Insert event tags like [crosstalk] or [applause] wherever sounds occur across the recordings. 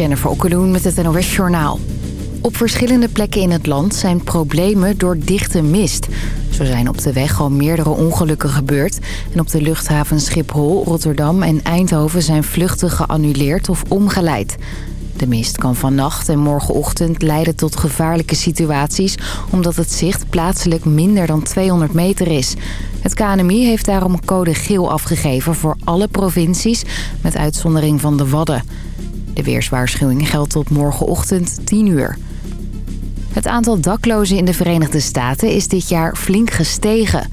Jennifer Okkeloen met het NOS Journaal. Op verschillende plekken in het land zijn problemen door dichte mist. Zo zijn op de weg al meerdere ongelukken gebeurd. En op de luchthaven Schiphol, Rotterdam en Eindhoven zijn vluchten geannuleerd of omgeleid. De mist kan vannacht en morgenochtend leiden tot gevaarlijke situaties... omdat het zicht plaatselijk minder dan 200 meter is. Het KNMI heeft daarom code geel afgegeven voor alle provincies... met uitzondering van de Wadden. De weerswaarschuwing geldt tot morgenochtend 10 uur. Het aantal daklozen in de Verenigde Staten is dit jaar flink gestegen.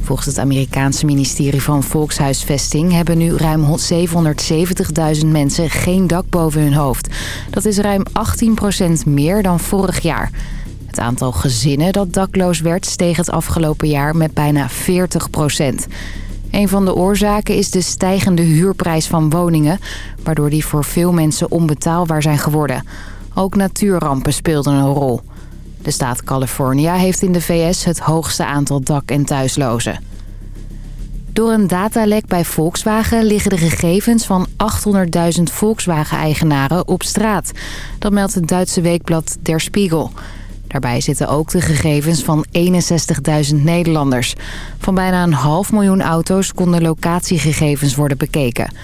Volgens het Amerikaanse ministerie van Volkshuisvesting... hebben nu ruim 770.000 mensen geen dak boven hun hoofd. Dat is ruim 18% meer dan vorig jaar. Het aantal gezinnen dat dakloos werd steeg het afgelopen jaar met bijna 40 Een van de oorzaken is de stijgende huurprijs van woningen... waardoor die voor veel mensen onbetaalbaar zijn geworden. Ook natuurrampen speelden een rol. De staat California heeft in de VS het hoogste aantal dak- en thuislozen. Door een datalek bij Volkswagen liggen de gegevens van 800.000 Volkswagen-eigenaren op straat. Dat meldt het Duitse weekblad Der Spiegel. Daarbij zitten ook de gegevens van 61.000 Nederlanders. Van bijna een half miljoen auto's konden locatiegegevens worden bekeken.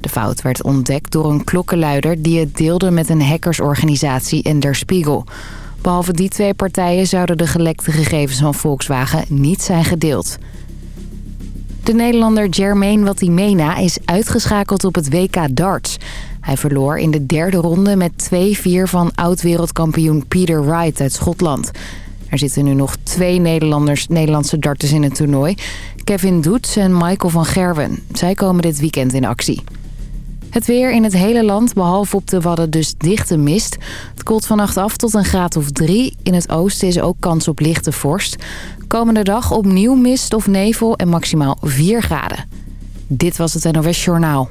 De fout werd ontdekt door een klokkenluider die het deelde met een hackersorganisatie en Der Spiegel... Behalve die twee partijen zouden de gelekte gegevens van Volkswagen niet zijn gedeeld. De Nederlander Jermaine Watimena is uitgeschakeld op het WK darts. Hij verloor in de derde ronde met 2-4 van oud-wereldkampioen Peter Wright uit Schotland. Er zitten nu nog twee Nederlanders, Nederlandse darters in het toernooi. Kevin Doets en Michael van Gerwen. Zij komen dit weekend in actie. Het weer in het hele land, behalve op de Wadden dus dichte mist. Het koelt vannacht af tot een graad of drie. In het oosten is ook kans op lichte vorst. Komende dag opnieuw mist of nevel en maximaal 4 graden. Dit was het NOS Journaal.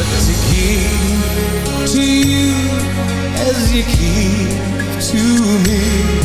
But to give to you as you give to me.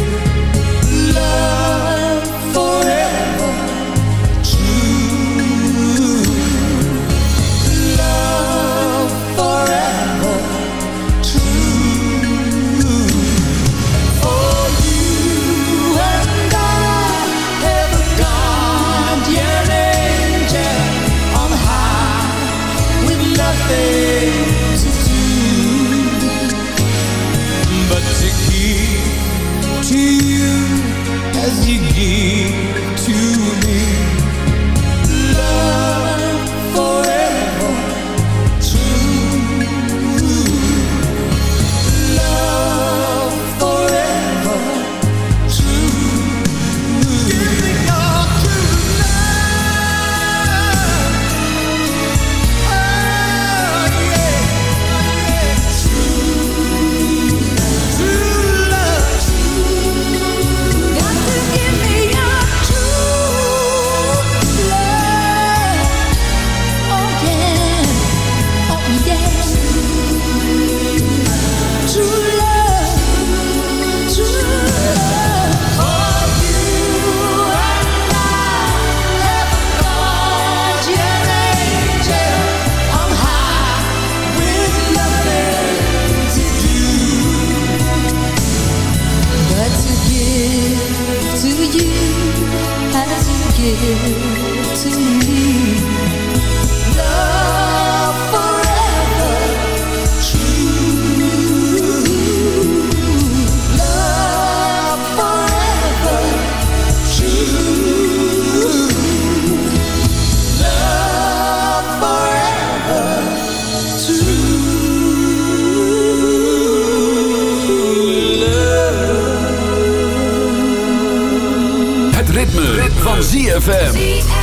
ZFM.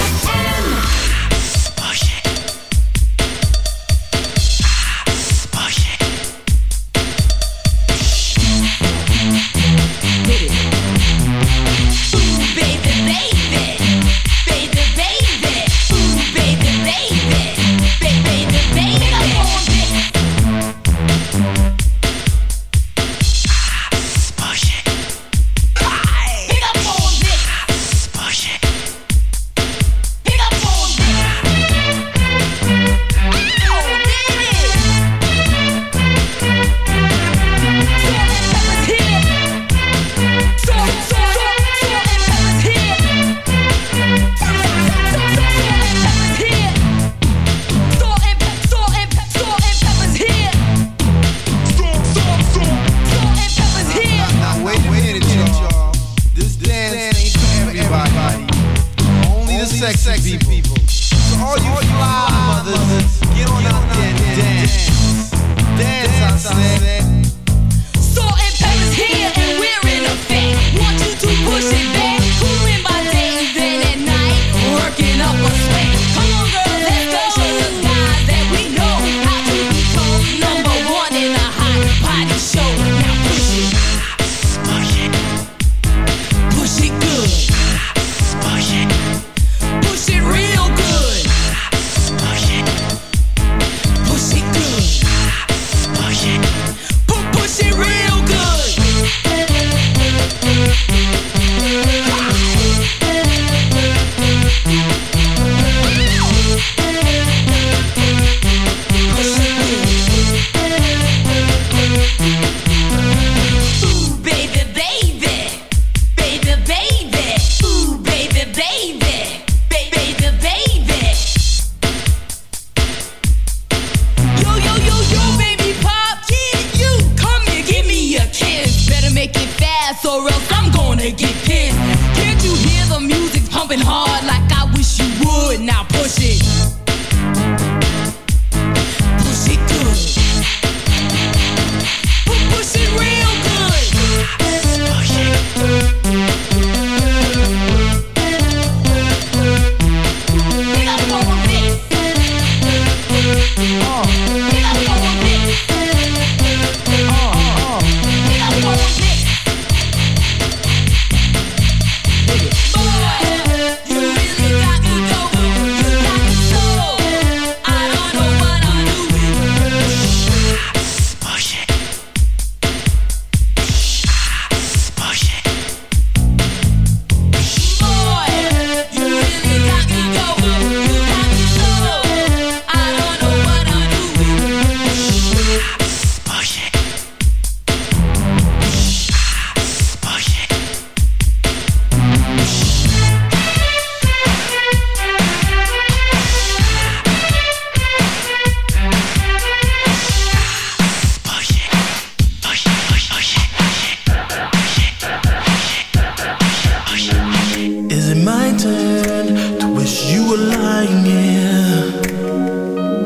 my turn to wish you were lying here.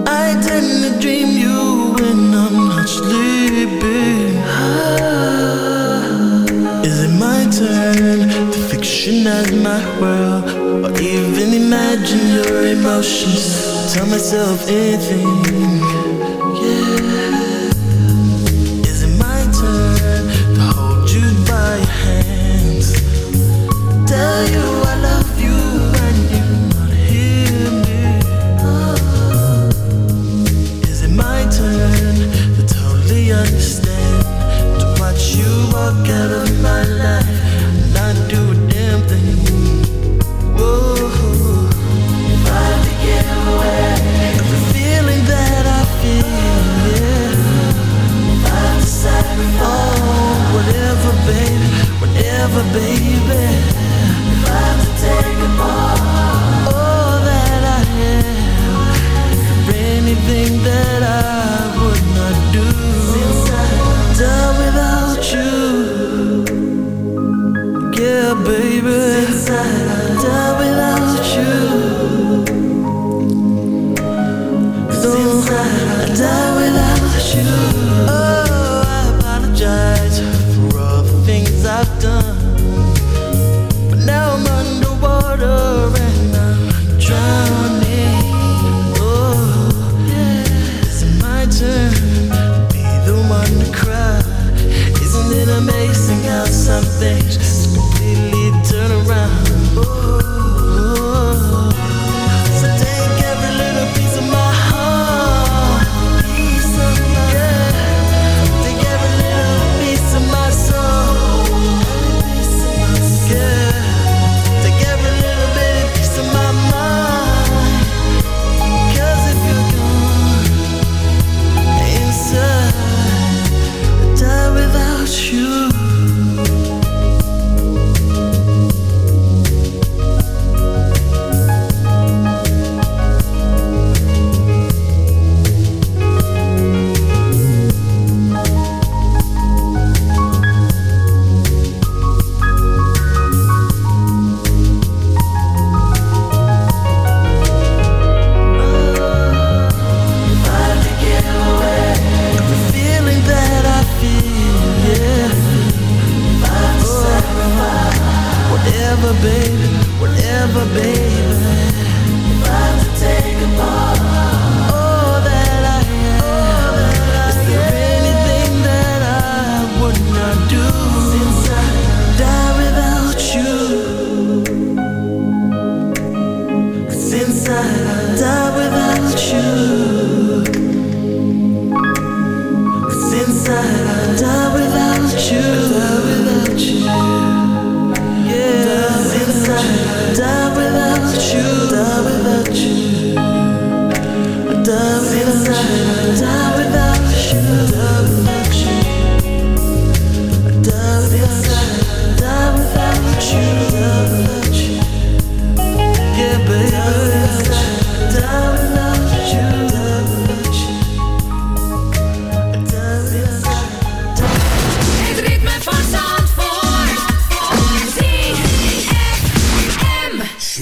I tend to dream you when I'm not sleeping. Ah. Is it my turn to fictionize my world or even imagine your emotions? Tell myself anything. Yeah. Is it my turn to hold you by your hands? Tell you.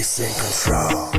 Slip away. Slip,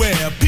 everywhere.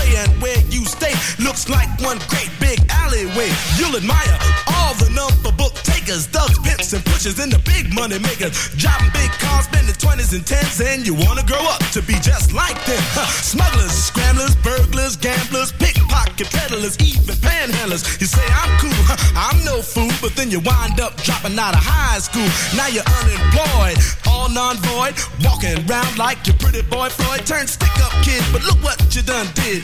and where you stay looks like one great big alleyway. You'll admire all the number book takers, thugs, pimps, and pushers, and the big money makers. Driving big cars, spending 20s and 10s, and you wanna grow up to be just like them. Huh. Smugglers, scramblers, burglars, gamblers, pickpocket peddlers even panhandlers. You say I'm cool, I'm no fool, but then you wind up dropping out of high school. Now you're unemployed, all non-void, walking around like your pretty boy Floyd. Turned stick-up kid, but look what you done did.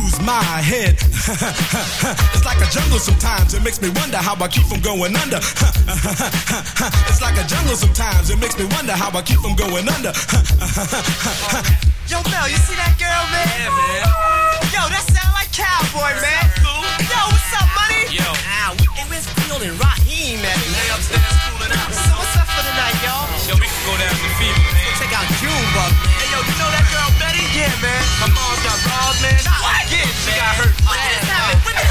my head. [laughs] it's like a jungle sometimes, it makes me wonder how I keep from going under. [laughs] it's like a jungle sometimes, it makes me wonder how I keep from going under. [laughs] Yo, Mel, you see that girl, man? Yeah, man. Yo, that sound like cowboy, man. Cool. Yo, what's up, money? Yo. Ah, we, hey, where's Field and Raheem at? Lay upstairs cooling out. So what's up for the night, y'all? Yo, we can go down to the Fever, man. Check out Junebug, man. Hey, yo, you know that girl Betty? Yeah, man. My mom's got robbed, man. What? Yeah, she got hurt. What just happened? What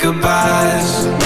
goodbyes.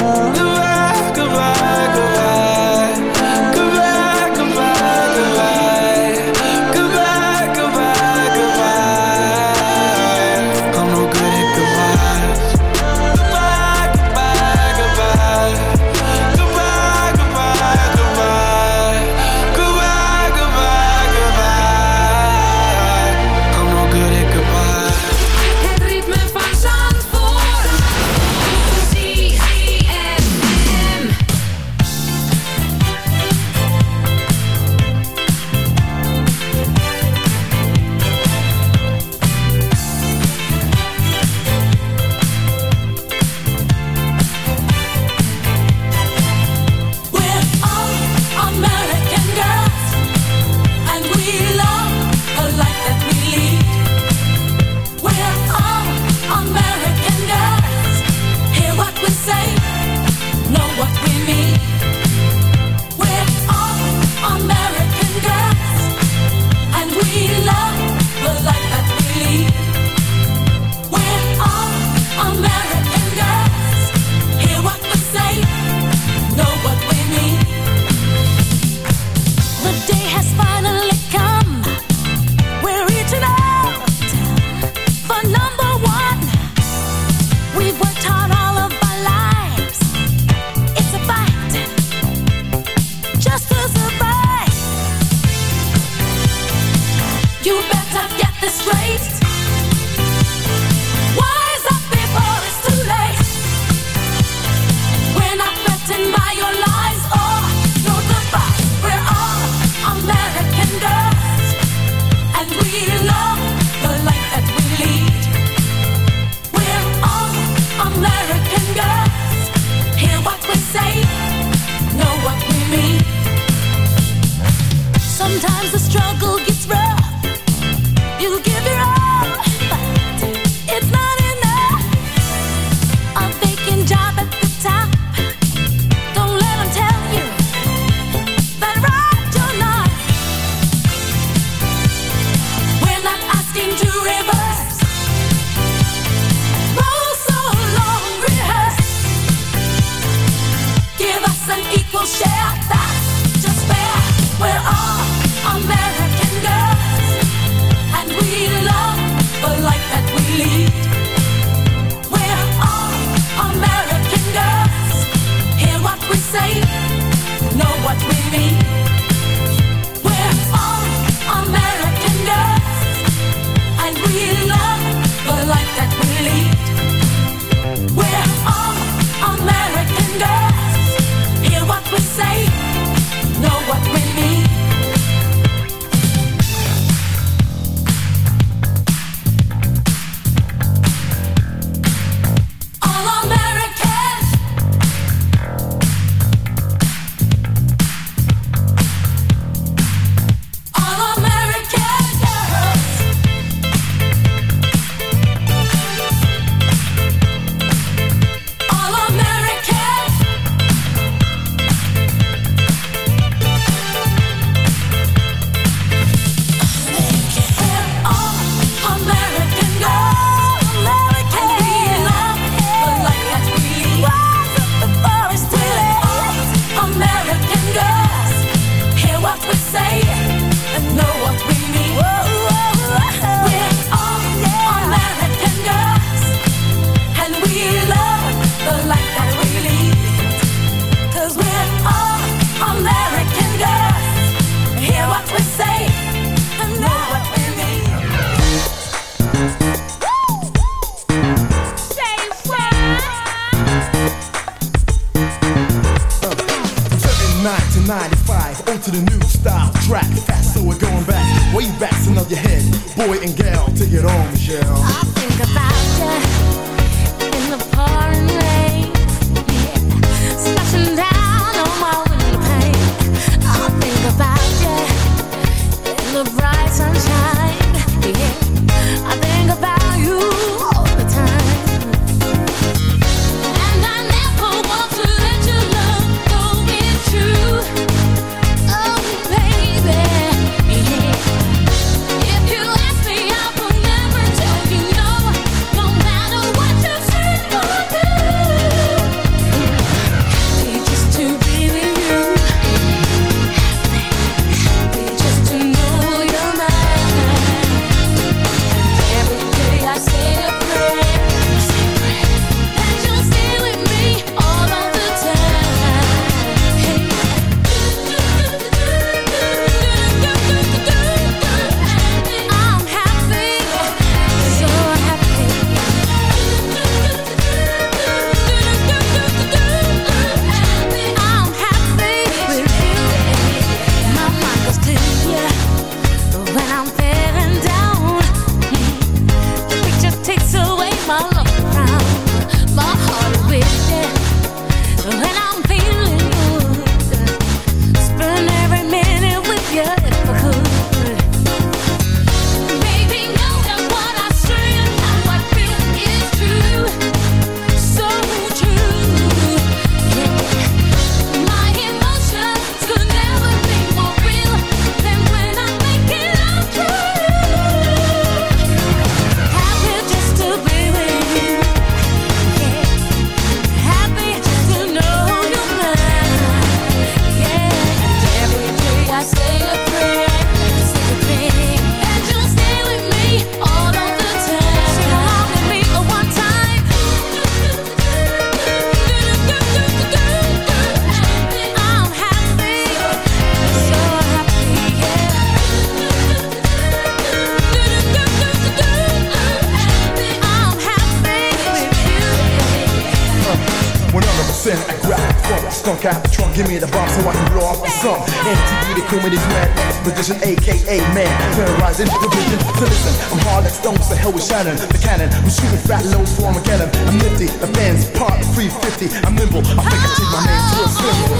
Give me the bomb so I can blow off the sun. MTV, the cream me this man, position, aka man. Terrorizing the vision. So listen, I'm hard like stone, so hell with Shannon. The cannon, I'm shooting fat low for Armageddon. I'm nifty, the fans part 350. I'm nimble, I think I take my name to a symbol.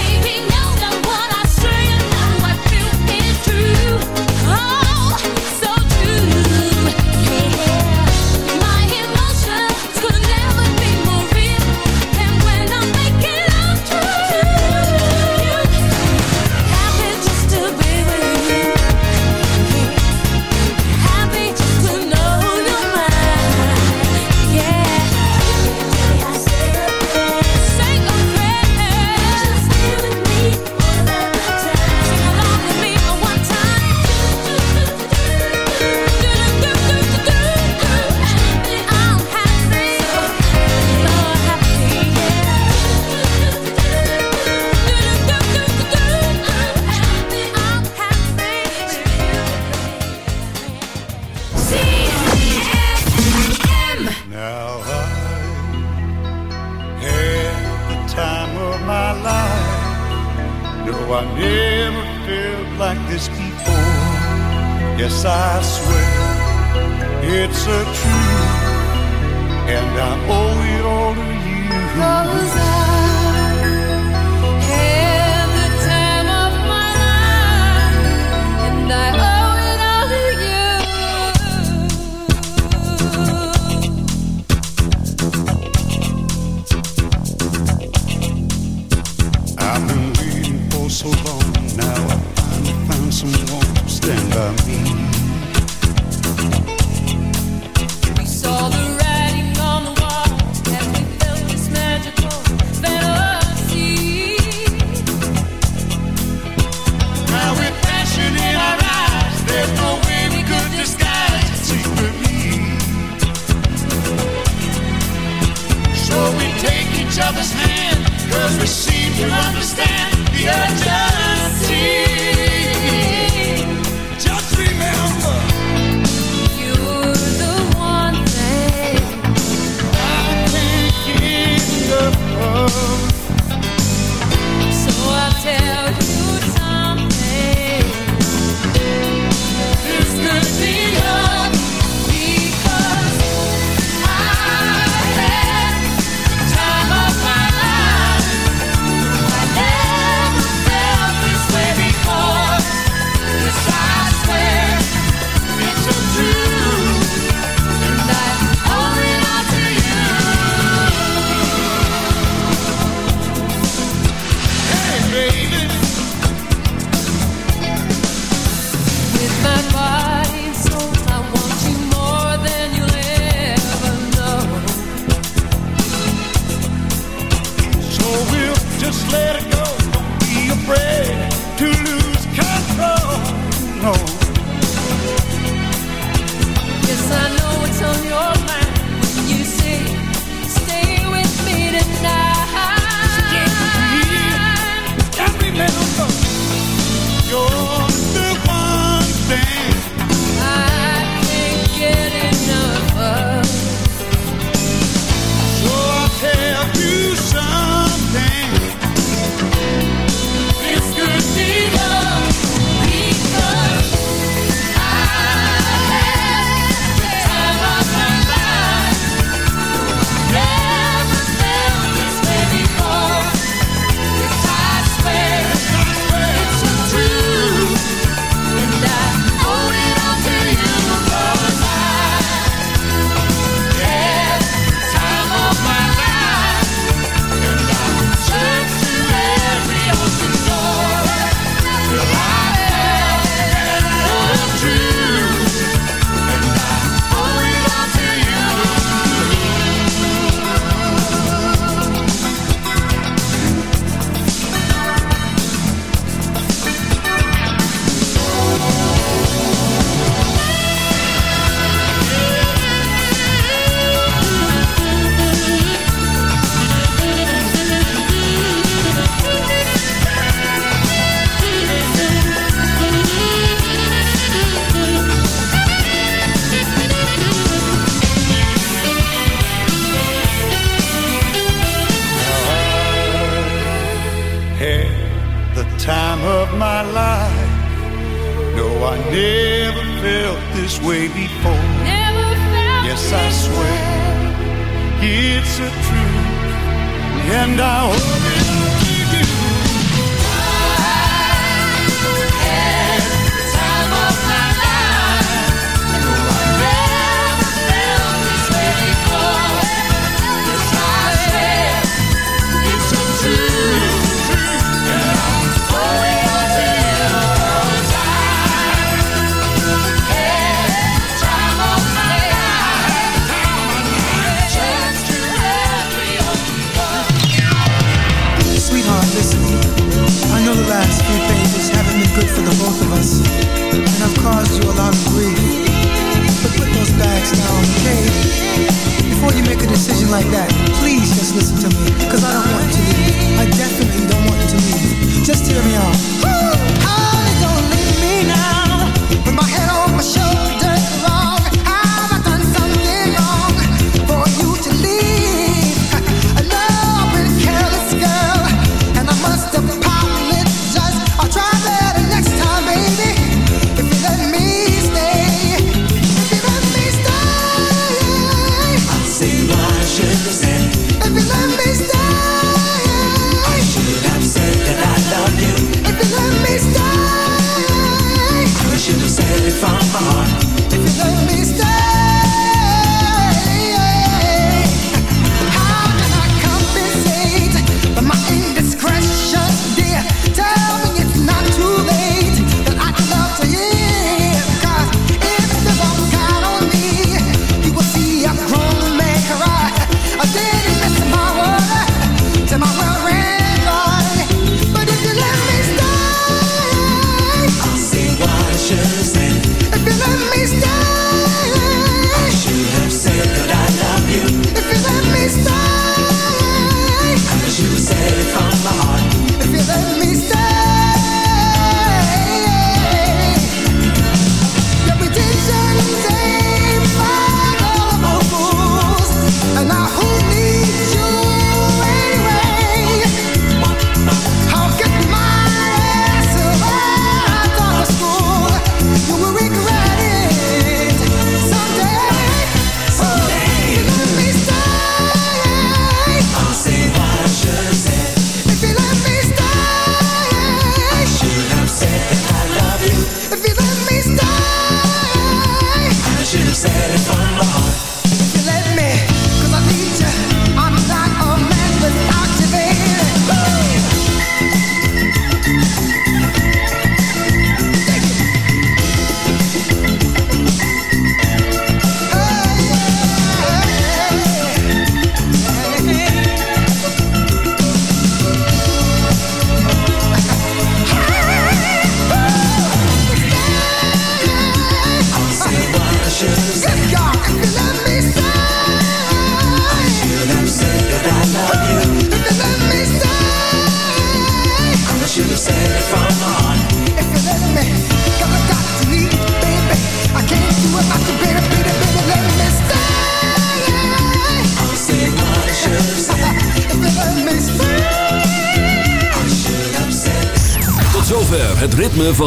Baby, know that what I say and what I feel is true.